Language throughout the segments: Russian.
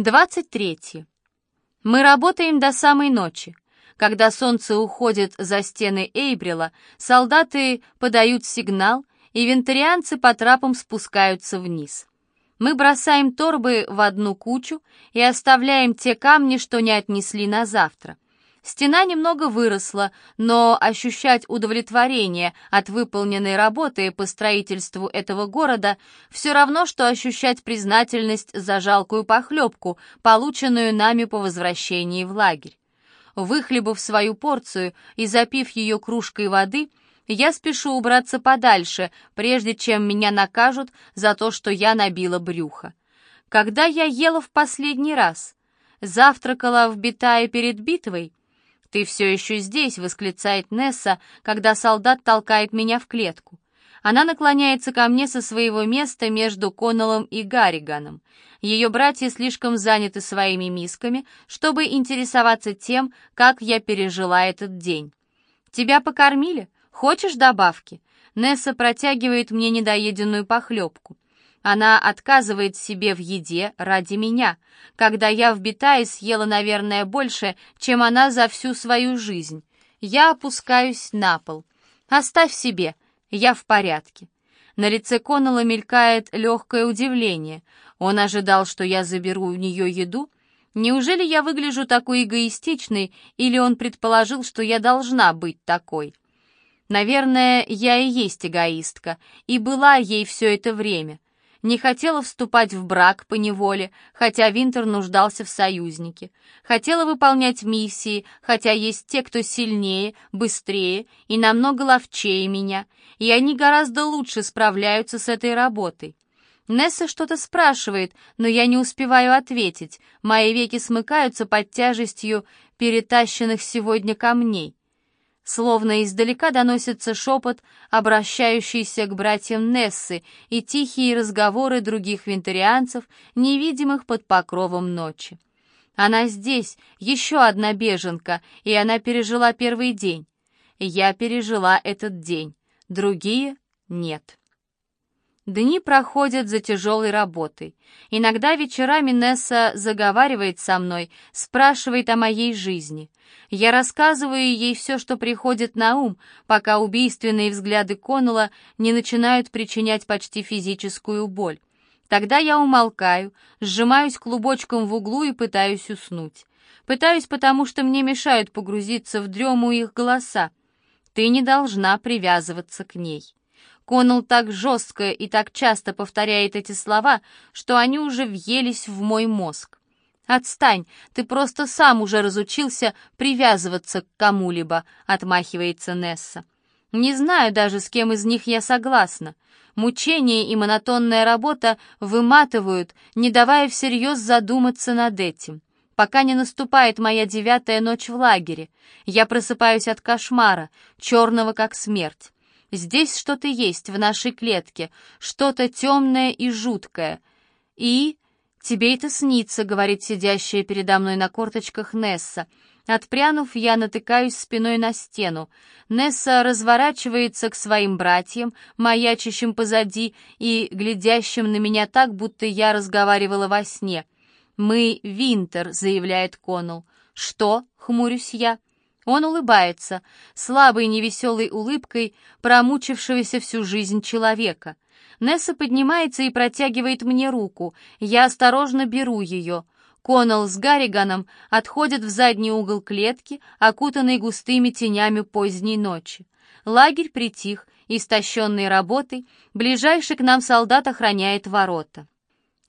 23. Мы работаем до самой ночи. Когда солнце уходит за стены Эйбрила, солдаты подают сигнал, и вентарианцы по трапам спускаются вниз. Мы бросаем торбы в одну кучу и оставляем те камни, что не отнесли на завтра. Стена немного выросла, но ощущать удовлетворение от выполненной работы по строительству этого города все равно, что ощущать признательность за жалкую похлебку, полученную нами по возвращении в лагерь. Выхлебав свою порцию и запив ее кружкой воды, я спешу убраться подальше, прежде чем меня накажут за то, что я набила брюхо. Когда я ела в последний раз? Завтракала в Битае перед битвой? «Ты все еще здесь!» — восклицает Несса, когда солдат толкает меня в клетку. Она наклоняется ко мне со своего места между Коннеллом и Гарриганом. Ее братья слишком заняты своими мисками, чтобы интересоваться тем, как я пережила этот день. «Тебя покормили? Хочешь добавки?» Несса протягивает мне недоеденную похлебку. Она отказывает себе в еде ради меня, когда я в Битае съела, наверное, больше, чем она за всю свою жизнь. Я опускаюсь на пол. Оставь себе, я в порядке. На лице Коннелла мелькает легкое удивление. Он ожидал, что я заберу у нее еду. Неужели я выгляжу такой эгоистичной, или он предположил, что я должна быть такой? Наверное, я и есть эгоистка, и была ей все это время не хотела вступать в брак по неволе, хотя Винтер нуждался в союзнике, хотела выполнять миссии, хотя есть те, кто сильнее, быстрее и намного ловчее меня, и они гораздо лучше справляются с этой работой. Несса что-то спрашивает, но я не успеваю ответить. Мои веки смыкаются под тяжестью перетащенных сегодня камней. Словно издалека доносится шепот, обращающийся к братьям Нессы, и тихие разговоры других винтерианцев, невидимых под покровом ночи. Она здесь, еще одна беженка, и она пережила первый день. Я пережила этот день, другие — нет. Дни проходят за тяжелой работой. Иногда вечерами Несса заговаривает со мной, спрашивает о моей жизни. Я рассказываю ей все, что приходит на ум, пока убийственные взгляды Коннелла не начинают причинять почти физическую боль. Тогда я умолкаю, сжимаюсь клубочком в углу и пытаюсь уснуть. Пытаюсь, потому что мне мешают погрузиться в дрему их голоса. Ты не должна привязываться к ней. Коннелл так жестко и так часто повторяет эти слова, что они уже въелись в мой мозг. «Отстань, ты просто сам уже разучился привязываться к кому-либо», — отмахивается Несса. «Не знаю даже, с кем из них я согласна. Мучение и монотонная работа выматывают, не давая всерьез задуматься над этим. Пока не наступает моя девятая ночь в лагере, я просыпаюсь от кошмара, черного как смерть. Здесь что-то есть в нашей клетке, что-то темное и жуткое. И... «Тебе это снится», — говорит сидящая передо мной на корточках Несса. Отпрянув, я натыкаюсь спиной на стену. Несса разворачивается к своим братьям, маячащим позади и глядящим на меня так, будто я разговаривала во сне. «Мы Винтер», — заявляет Коннелл. «Что?» — хмурюсь я. Он улыбается, слабой невеселой улыбкой промучившегося всю жизнь человека. Несса поднимается и протягивает мне руку. Я осторожно беру ее. Коннелл с Гарриганом отходят в задний угол клетки, окутанный густыми тенями поздней ночи. Лагерь притих, истощенный работой, ближайший к нам солдат охраняет ворота.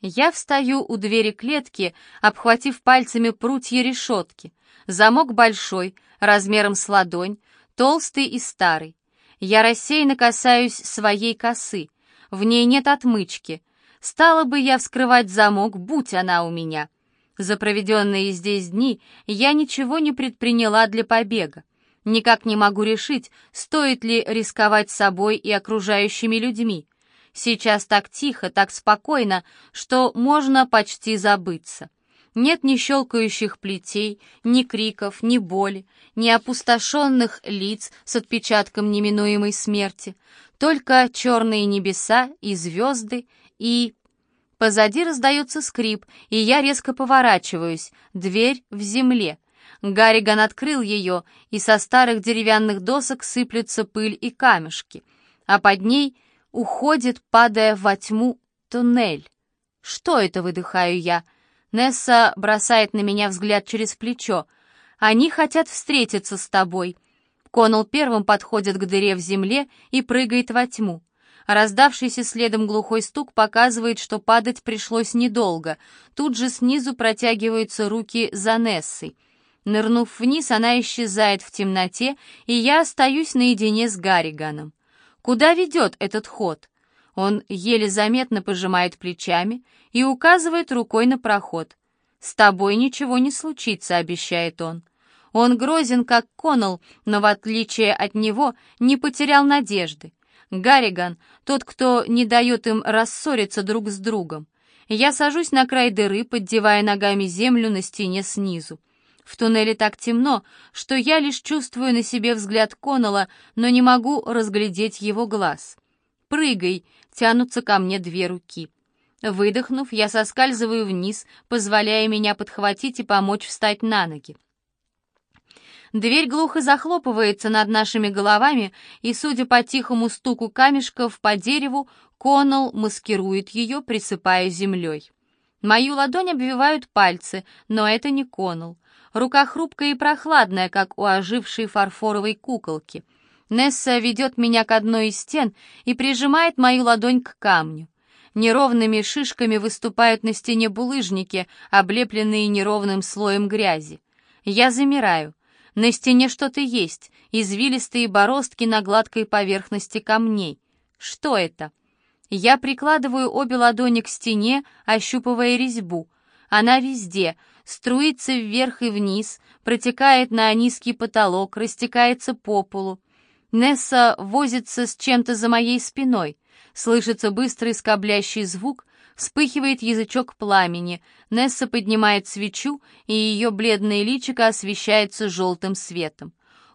Я встаю у двери клетки, обхватив пальцами прутья решетки. Замок большой, размером с ладонь, толстый и старый. Я рассеянно касаюсь своей косы. В ней нет отмычки. Стала бы я вскрывать замок, будь она у меня. За проведенные здесь дни я ничего не предприняла для побега. Никак не могу решить, стоит ли рисковать собой и окружающими людьми. Сейчас так тихо, так спокойно, что можно почти забыться. Нет ни щелкающих плетей, ни криков, ни боли, ни опустошенных лиц с отпечатком неминуемой смерти, только черные небеса и звезды и... Позади раздается скрип, и я резко поворачиваюсь. Дверь в земле. Гарриган открыл ее, и со старых деревянных досок сыплются пыль и камешки. А под ней уходит, падая во тьму, туннель. «Что это?» — выдыхаю я. Несса бросает на меня взгляд через плечо. «Они хотят встретиться с тобой». Коннелл первым подходит к дыре в земле и прыгает во тьму. Раздавшийся следом глухой стук показывает, что падать пришлось недолго. Тут же снизу протягиваются руки за Нессой. Нырнув вниз, она исчезает в темноте, и я остаюсь наедине с Гарриганом. Куда ведет этот ход? Он еле заметно пожимает плечами и указывает рукой на проход. «С тобой ничего не случится», — обещает он. Он грозен, как Коннелл, но в отличие от него не потерял надежды. Гарриган — тот, кто не дает им рассориться друг с другом. Я сажусь на край дыры, поддевая ногами землю на стене снизу. В туннеле так темно, что я лишь чувствую на себе взгляд Коннелла, но не могу разглядеть его глаз. «Прыгай!» — тянутся ко мне две руки. Выдохнув, я соскальзываю вниз, позволяя меня подхватить и помочь встать на ноги. Дверь глухо захлопывается над нашими головами, и, судя по тихому стуку камешков по дереву, Коннелл маскирует ее, присыпая землей. Мою ладонь обвивают пальцы, но это не Коннелл. Рука хрупкая и прохладная, как у ожившей фарфоровой куколки. Несса ведет меня к одной из стен и прижимает мою ладонь к камню. Неровными шишками выступают на стене булыжники, облепленные неровным слоем грязи. Я замираю. На стене что-то есть, извилистые бороздки на гладкой поверхности камней. Что это? Я прикладываю обе ладони к стене, ощупывая резьбу. Она везде, струится вверх и вниз, протекает на низкий потолок, растекается по полу. Несса возится с чем-то за моей спиной. Слышится быстрый скоблящий звук, Вспыхивает язычок пламени. Несса поднимает свечу, и ее бледное личико освещается желтым светом.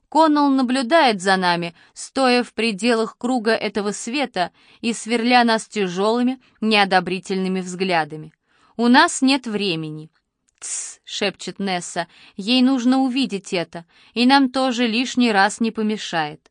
Коннелл наблюдает за нами, стоя в пределах круга этого света и сверля нас тяжелыми, неодобрительными взглядами. «У нас нет времени». «Тсс», — шепчет Несса, — «ей нужно увидеть это, и нам тоже лишний раз не помешает».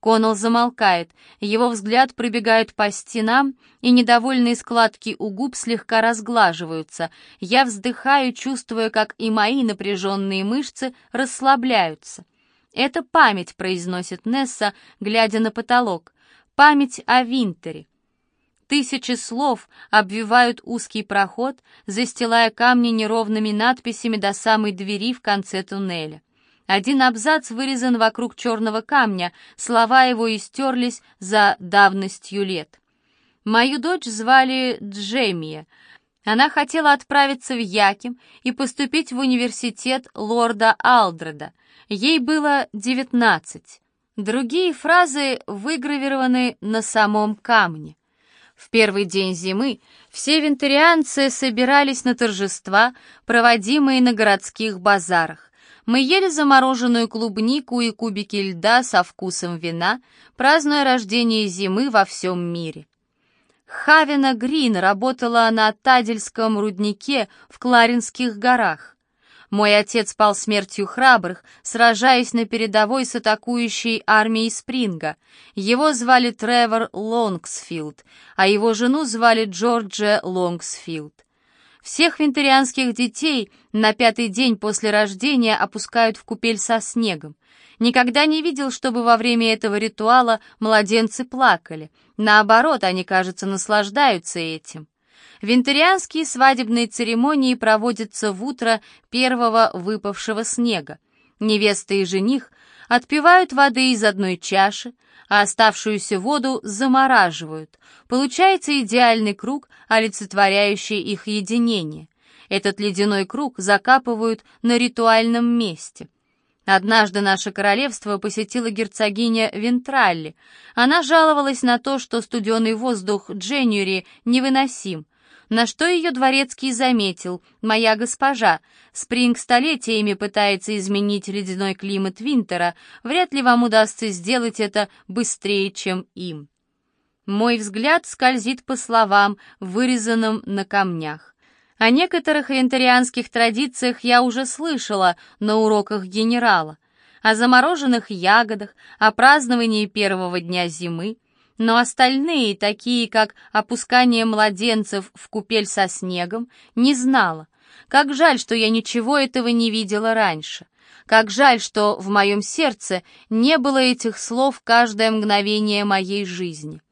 Коннелл замолкает, его взгляд пробегает по стенам, и недовольные складки у губ слегка разглаживаются. Я вздыхаю, чувствуя, как и мои напряженные мышцы расслабляются. «Это память», — произносит Несса, глядя на потолок. «Память о Винтере». Тысячи слов обвивают узкий проход, застилая камни неровными надписями до самой двери в конце туннеля. Один абзац вырезан вокруг черного камня, слова его истерлись за давностью лет. Мою дочь звали Джемия. Она хотела отправиться в Яким и поступить в университет лорда Алдреда. Ей было девятнадцать. Другие фразы выгравированы на самом камне. В первый день зимы все вентарианцы собирались на торжества, проводимые на городских базарах. Мы ели замороженную клубнику и кубики льда со вкусом вина, празднуя рождение зимы во всем мире. Хавина Грин работала на Тадельском руднике в Кларинских горах. Мой отец пал смертью храбрых, сражаясь на передовой с атакующей армией Спринга. Его звали Тревор Лонгсфилд, а его жену звали Джорджия Лонгсфилд. Всех вентарианских детей на пятый день после рождения опускают в купель со снегом. Никогда не видел, чтобы во время этого ритуала младенцы плакали. Наоборот, они, кажется, наслаждаются этим. Вентарианские свадебные церемонии проводятся в утро первого выпавшего снега. Невеста и жених отпивают воды из одной чаши, а оставшуюся воду замораживают. Получается идеальный круг, олицетворяющий их единение. Этот ледяной круг закапывают на ритуальном месте. Однажды наше королевство посетила герцогиня Вентралли. Она жаловалась на то, что студеный воздух Дженюри невыносим, на что ее дворецкий заметил, «Моя госпожа, Спринг столетиями пытается изменить ледяной климат Винтера, вряд ли вам удастся сделать это быстрее, чем им». Мой взгляд скользит по словам, вырезанным на камнях. О некоторых янтарианских традициях я уже слышала на уроках генерала. О замороженных ягодах, о праздновании первого дня зимы. Но остальные, такие как опускание младенцев в купель со снегом, не знала. Как жаль, что я ничего этого не видела раньше. Как жаль, что в моем сердце не было этих слов каждое мгновение моей жизни.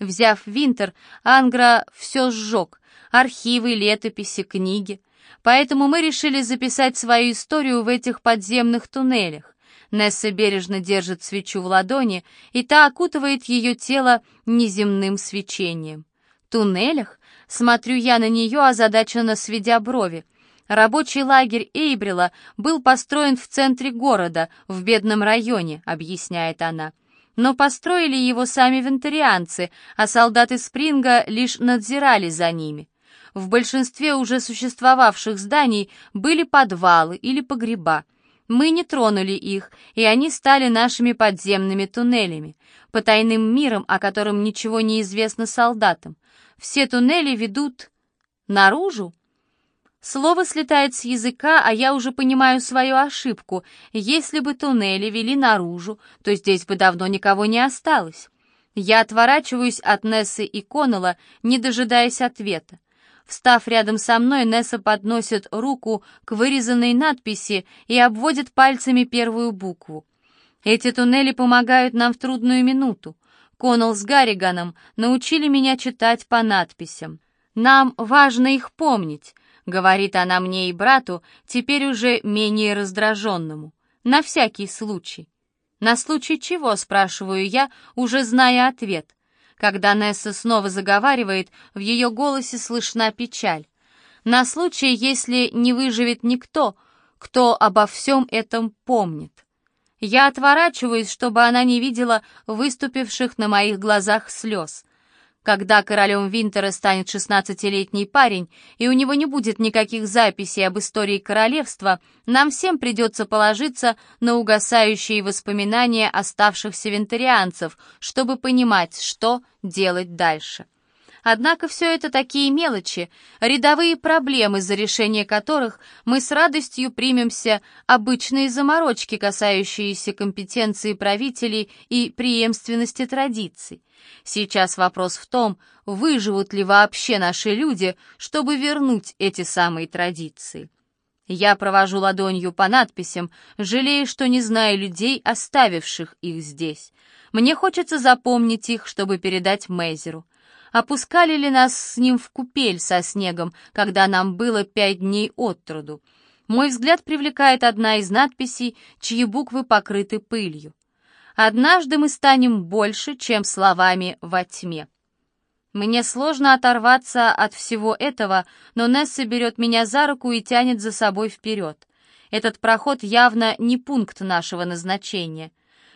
Взяв Винтер, Ангра все сжег, архивы, летописи, книги. Поэтому мы решили записать свою историю в этих подземных туннелях. Несса бережно держит свечу в ладони, и та окутывает ее тело неземным свечением. «Туннелях?» Смотрю я на нее, озадаченно сведя брови. Рабочий лагерь Эйбрила был построен в центре города, в бедном районе, объясняет она. Но построили его сами вентарианцы, а солдаты Спринга лишь надзирали за ними. В большинстве уже существовавших зданий были подвалы или погреба. Мы не тронули их, и они стали нашими подземными туннелями, по тайным мирам, о котором ничего не известно солдатам. Все туннели ведут наружу, Слово слетает с языка, а я уже понимаю свою ошибку. Если бы туннели вели наружу, то здесь бы давно никого не осталось. Я отворачиваюсь от Нессы и Коннелла, не дожидаясь ответа. Встав рядом со мной, Несса подносит руку к вырезанной надписи и обводит пальцами первую букву. Эти туннели помогают нам в трудную минуту. Коннелл с Гарриганом научили меня читать по надписям. Нам важно их помнить. Говорит она мне и брату, теперь уже менее раздраженному. На всякий случай. На случай чего, спрашиваю я, уже зная ответ. Когда Несса снова заговаривает, в ее голосе слышна печаль. На случай, если не выживет никто, кто обо всем этом помнит. Я отворачиваюсь, чтобы она не видела выступивших на моих глазах слез. Когда королем Винтера станет шестнадцатилетний парень, и у него не будет никаких записей об истории королевства, нам всем придется положиться на угасающие воспоминания оставшихся винтерианцев, чтобы понимать, что делать дальше. Однако все это такие мелочи, рядовые проблемы, за решение которых мы с радостью примемся обычные заморочки, касающиеся компетенции правителей и преемственности традиций. Сейчас вопрос в том, выживут ли вообще наши люди, чтобы вернуть эти самые традиции. Я провожу ладонью по надписям, жалея, что не знаю людей, оставивших их здесь. Мне хочется запомнить их, чтобы передать Мейзеру. Опускали ли нас с ним в купель со снегом, когда нам было пять дней от труду? Мой взгляд привлекает одна из надписей, чьи буквы покрыты пылью. «Однажды мы станем больше, чем словами во тьме». Мне сложно оторваться от всего этого, но Несса берет меня за руку и тянет за собой вперед. Этот проход явно не пункт нашего назначения.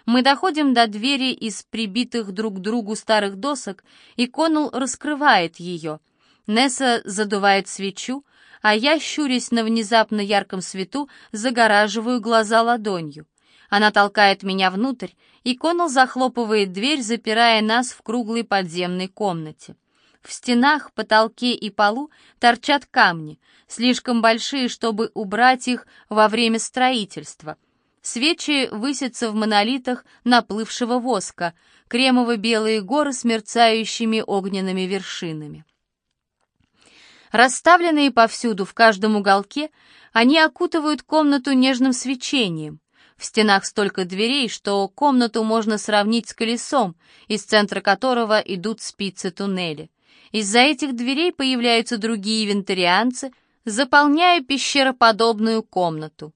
Мы доходим до двери из прибитых друг к другу старых досок, и Коннелл раскрывает ее. Несса задувает свечу, а я, щурясь на внезапно ярком свету, загораживаю глаза ладонью. Она толкает меня внутрь, и Коннелл захлопывает дверь, запирая нас в круглой подземной комнате. В стенах, потолке и полу торчат камни, слишком большие, чтобы убрать их во время строительства — Свечи высятся в монолитах наплывшего воска, кремово-белые горы с мерцающими огненными вершинами. Расставленные повсюду, в каждом уголке, они окутывают комнату нежным свечением. В стенах столько дверей, что комнату можно сравнить с колесом, из центра которого идут спицы туннеля. Из-за этих дверей появляются другие вентарианцы, заполняя пещероподобную комнату.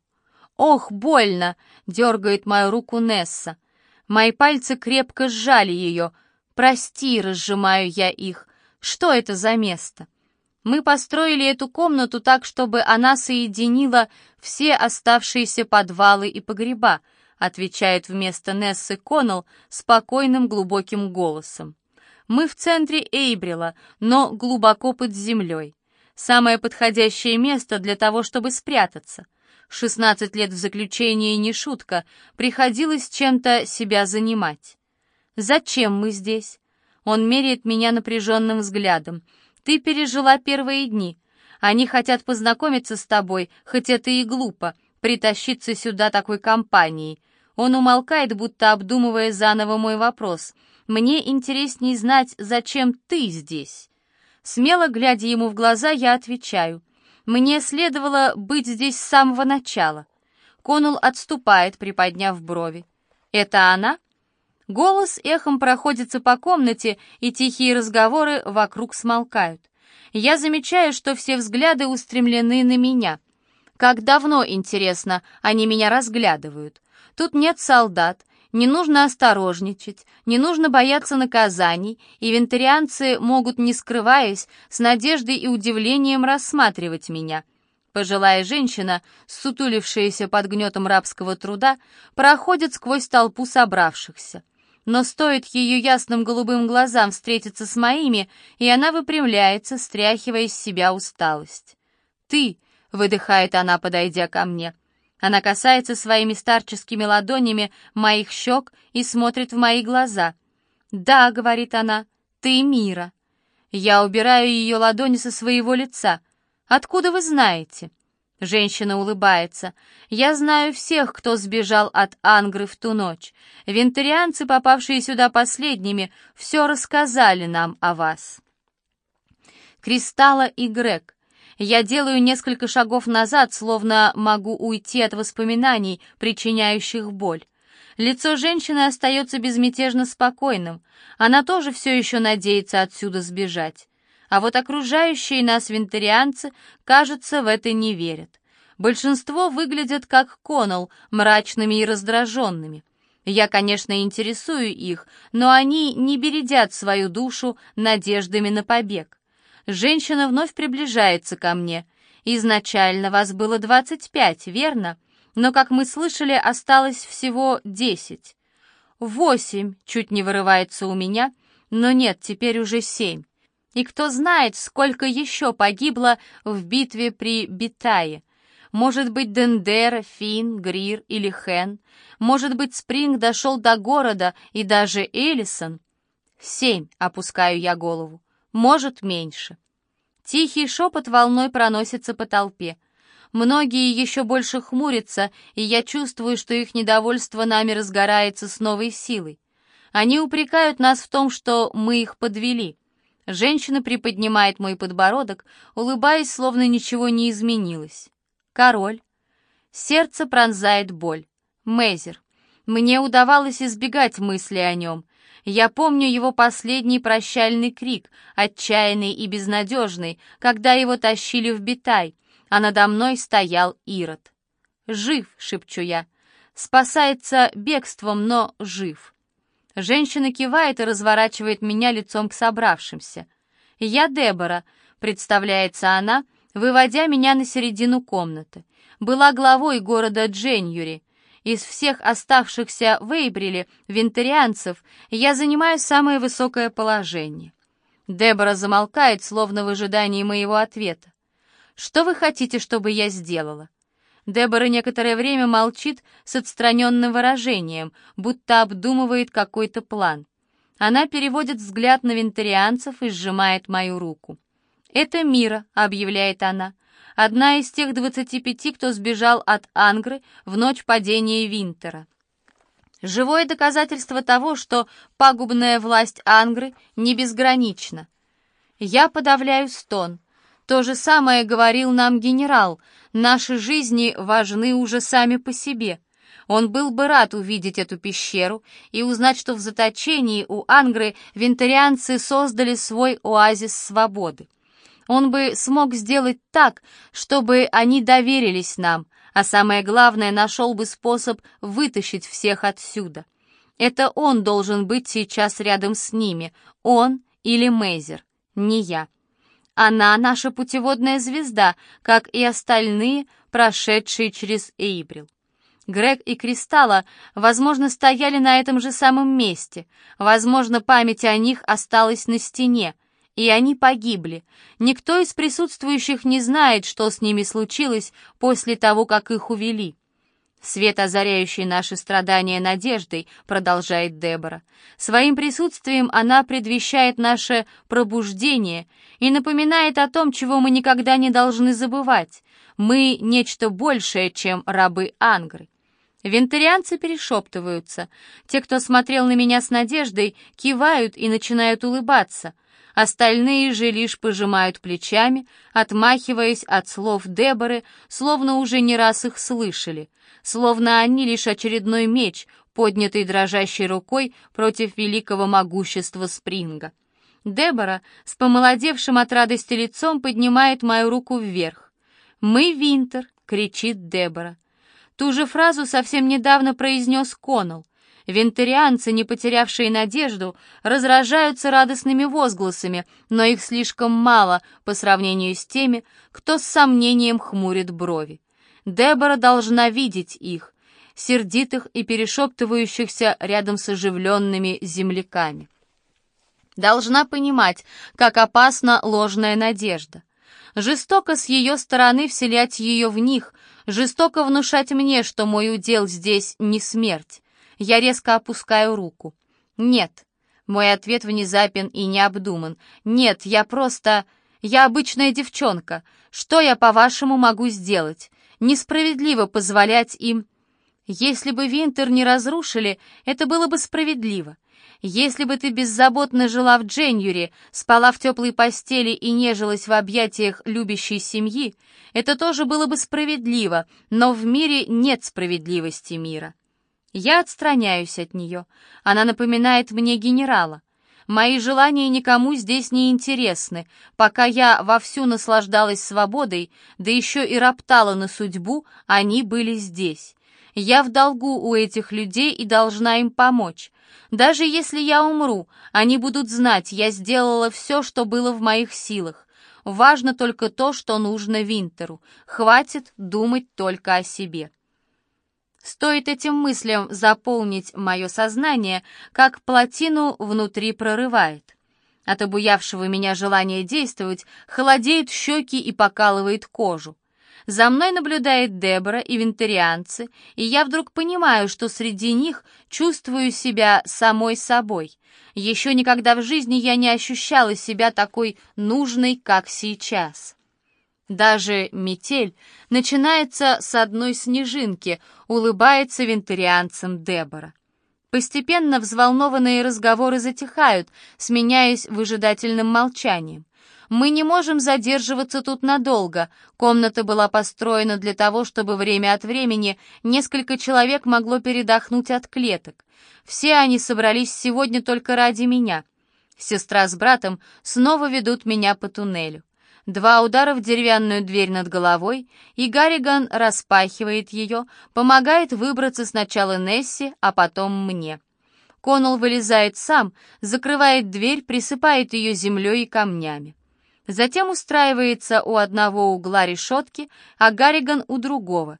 «Ох, больно!» — дергает мою руку Несса. Мои пальцы крепко сжали ее. «Прости», — разжимаю я их. «Что это за место?» Мы построили эту комнату так, чтобы она соединила все оставшиеся подвалы и погреба, отвечает вместо Нессы Коннелл спокойным глубоким голосом. Мы в центре Эйбрила, но глубоко под землей. Самое подходящее место для того, чтобы спрятаться — Шестнадцать лет в заключении не шутка, приходилось чем-то себя занимать. Зачем мы здесь? Он меряет меня напряженным взглядом. «Ты пережила первые дни. Они хотят познакомиться с тобой, хоть это и глупо, притащиться сюда такой компанией». Он умолкает, будто обдумывая заново мой вопрос. «Мне интереснее знать, зачем ты здесь?» Смело глядя ему в глаза, я отвечаю. «Мне следовало быть здесь с самого начала». Конул отступает, приподняв брови. «Это она?» Голос эхом проходится по комнате, и тихие разговоры вокруг смолкают. Я замечаю, что все взгляды устремлены на меня. Как давно, интересно, они меня разглядывают. Тут нет солдат, не нужно осторожничать, не нужно бояться наказаний, и вентарианцы могут, не скрываясь, с надеждой и удивлением рассматривать меня — Пожилая женщина, сутулившаяся под гнетом рабского труда, проходит сквозь толпу собравшихся. Но стоит ее ясным голубым глазам встретиться с моими, и она выпрямляется, стряхивая с себя усталость. «Ты!» — выдыхает она, подойдя ко мне. Она касается своими старческими ладонями моих щек и смотрит в мои глаза. «Да», — говорит она, — «ты Мира». Я убираю ее ладони со своего лица — «Откуда вы знаете?» Женщина улыбается. «Я знаю всех, кто сбежал от Ангры в ту ночь. Вентарианцы, попавшие сюда последними, все рассказали нам о вас». Кристалла и Грег. Я делаю несколько шагов назад, словно могу уйти от воспоминаний, причиняющих боль. Лицо женщины остается безмятежно спокойным. Она тоже все еще надеется отсюда сбежать. А вот окружающие нас вентарианцы, кажется, в это не верят. Большинство выглядят как Коннелл, мрачными и раздраженными. Я, конечно, интересую их, но они не бередят свою душу надеждами на побег. Женщина вновь приближается ко мне. Изначально вас было двадцать пять, верно? Но, как мы слышали, осталось всего десять. Восемь чуть не вырывается у меня, но нет, теперь уже семь. И кто знает, сколько еще погибло в битве при Битае. Может быть, Дендера, Фин, Грир или Хен. Может быть, Спринг дошел до города и даже Элисон. Семь, опускаю я голову. Может, меньше. Тихий шепот волной проносится по толпе. Многие еще больше хмурятся, и я чувствую, что их недовольство нами разгорается с новой силой. Они упрекают нас в том, что мы их подвели — Женщина приподнимает мой подбородок, улыбаясь, словно ничего не изменилось. Король. Сердце пронзает боль. Мейзер. Мне удавалось избегать мысли о нем. Я помню его последний прощальный крик, отчаянный и безнадежный, когда его тащили в Битай, а надо мной стоял Ирод. «Жив», — шепчу я. «Спасается бегством, но жив». Женщина кивает и разворачивает меня лицом к собравшимся. «Я Дебора», — представляется она, выводя меня на середину комнаты. «Была главой города Дженюри. Из всех оставшихся в Эйбриле вентарианцев я занимаю самое высокое положение». Дебора замолкает, словно в ожидании моего ответа. «Что вы хотите, чтобы я сделала?» Дебора некоторое время молчит с отстраненным выражением, будто обдумывает какой-то план. Она переводит взгляд на вентарианцев и сжимает мою руку. «Это Мира», — объявляет она, — «одна из тех двадцати пяти, кто сбежал от Ангры в ночь падения Винтера». Живое доказательство того, что пагубная власть Ангры не безгранична. Я подавляю стон. То же самое говорил нам генерал. Наши жизни важны уже сами по себе. Он был бы рад увидеть эту пещеру и узнать, что в заточении у Ангры вентарианцы создали свой оазис свободы. Он бы смог сделать так, чтобы они доверились нам, а самое главное, нашел бы способ вытащить всех отсюда. Это он должен быть сейчас рядом с ними, он или Мейзер, не я. Она наша путеводная звезда, как и остальные, прошедшие через Эйбрил. Грег и Кристалла, возможно, стояли на этом же самом месте. Возможно, память о них осталась на стене, и они погибли. Никто из присутствующих не знает, что с ними случилось после того, как их увели. Свет, озаряющий наши страдания надеждой, продолжает Дебора. Своим присутствием она предвещает наше пробуждение и напоминает о том, чего мы никогда не должны забывать. Мы — нечто большее, чем рабы Ангры. Вентарианцы перешептываются. Те, кто смотрел на меня с надеждой, кивают и начинают улыбаться. Остальные же лишь пожимают плечами, отмахиваясь от слов Деборы, словно уже не раз их слышали, словно они лишь очередной меч, поднятый дрожащей рукой против великого могущества Спринга. Дебора с помолодевшим от радости лицом поднимает мою руку вверх. «Мы Винтер!» — кричит Дебора. Ту же фразу совсем недавно произнес Коннелл. Вентарианцы, не потерявшие надежду, разражаются радостными возгласами, но их слишком мало по сравнению с теми, кто с сомнением хмурит брови. Дебора должна видеть их, сердитых и перешептывающихся рядом с оживленными земляками. Должна понимать, как опасна ложная надежда. Жестоко с ее стороны вселять ее в них, жестоко внушать мне, что мой удел здесь не смерть. Я резко опускаю руку. Нет. Мой ответ внезапен и необдуман. Нет, я просто... Я обычная девчонка. Что я, по-вашему, могу сделать? Несправедливо позволять им... Если бы Винтер не разрушили, это было бы справедливо. Если бы ты беззаботно жила в Дженюре, спала в теплой постели и нежилась в объятиях любящей семьи, это тоже было бы справедливо, но в мире нет справедливости мира. Я отстраняюсь от нее. Она напоминает мне генерала. Мои желания никому здесь не интересны. Пока я вовсю наслаждалась свободой, да еще и роптала на судьбу, они были здесь. Я в долгу у этих людей и должна им помочь. Даже если я умру, они будут знать, я сделала все, что было в моих силах. Важно только то, что нужно Винтеру. Хватит думать только о себе. Стоит этим мыслям заполнить мое сознание, как плотину внутри прорывает. От обуявшего меня желания действовать холодеют щеки и покалывает кожу. За мной наблюдает Дебора и вентарианцы, и я вдруг понимаю, что среди них чувствую себя самой собой. Еще никогда в жизни я не ощущала себя такой нужной, как сейчас. Даже метель начинается с одной снежинки, улыбается вентарианцам Дебора. Постепенно взволнованные разговоры затихают, сменяясь выжидательным молчанием. Мы не можем задерживаться тут надолго. Комната была построена для того, чтобы время от времени несколько человек могло передохнуть от клеток. Все они собрались сегодня только ради меня. Сестра с братом снова ведут меня по туннелю. Два удара в деревянную дверь над головой, и Гарриган распахивает ее, помогает выбраться сначала Несси, а потом мне. Коннелл вылезает сам, закрывает дверь, присыпает ее землей и камнями. Затем устраивается у одного угла решетки, а Гарриган у другого.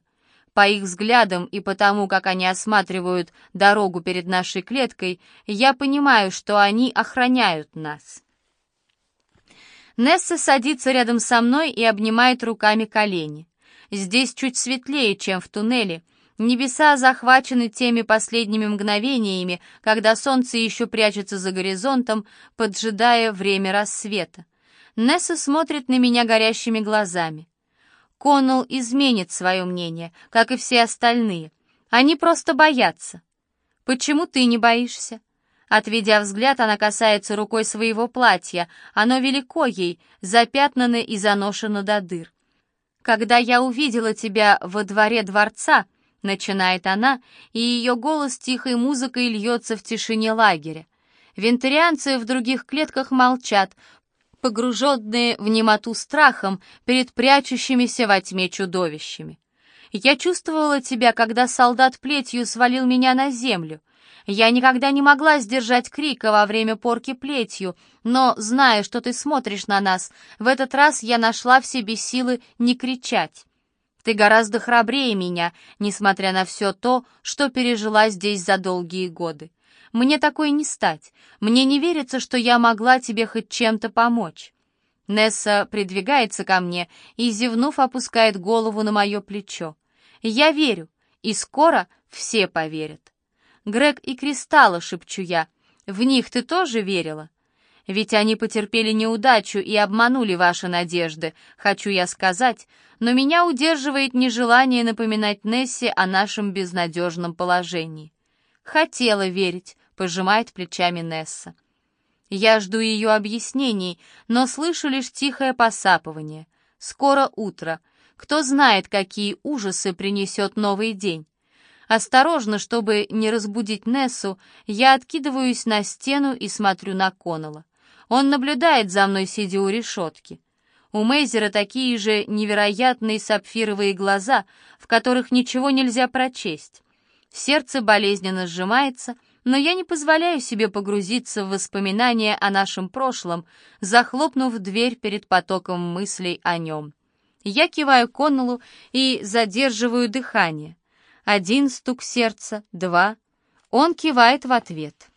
По их взглядам и потому, как они осматривают дорогу перед нашей клеткой, я понимаю, что они охраняют нас. Несса садится рядом со мной и обнимает руками колени. Здесь чуть светлее, чем в туннеле. Небеса захвачены теми последними мгновениями, когда солнце еще прячется за горизонтом, поджидая время рассвета. Несса смотрит на меня горящими глазами. Коннелл изменит свое мнение, как и все остальные. Они просто боятся. Почему ты не боишься? Отведя взгляд, она касается рукой своего платья. Оно велико ей, запятнано и заношено до дыр. «Когда я увидела тебя во дворе дворца», — начинает она, и ее голос тихой музыкой льется в тишине лагеря. Вентарианцы в других клетках молчат, погруженные в немоту страхом перед прячущимися во тьме чудовищами. Я чувствовала тебя, когда солдат плетью свалил меня на землю. Я никогда не могла сдержать крика во время порки плетью, но, зная, что ты смотришь на нас, в этот раз я нашла в себе силы не кричать. Ты гораздо храбрее меня, несмотря на все то, что пережила здесь за долгие годы. Мне такой не стать. Мне не верится, что я могла тебе хоть чем-то помочь». Несса придвигается ко мне и, зевнув, опускает голову на мое плечо. «Я верю, И скоро все поверят. Грег и Кристалла, шепчу я, в них ты тоже верила? Ведь они потерпели неудачу и обманули ваши надежды, хочу я сказать, но меня удерживает нежелание напоминать Нессе о нашем безнадежном положении. Хотела верить, пожимает плечами Несса. Я жду ее объяснений, но слышу лишь тихое посапывание. Скоро утро. Кто знает, какие ужасы принесет новый день. Осторожно, чтобы не разбудить Нессу, я откидываюсь на стену и смотрю на Коннелла. Он наблюдает за мной, сидя у решетки. У Мейзера такие же невероятные сапфировые глаза, в которых ничего нельзя прочесть. Сердце болезненно сжимается, но я не позволяю себе погрузиться в воспоминания о нашем прошлом, захлопнув дверь перед потоком мыслей о нем. Я киваю Коннеллу и задерживаю дыхание. Один стук сердца, два. Он кивает в ответ.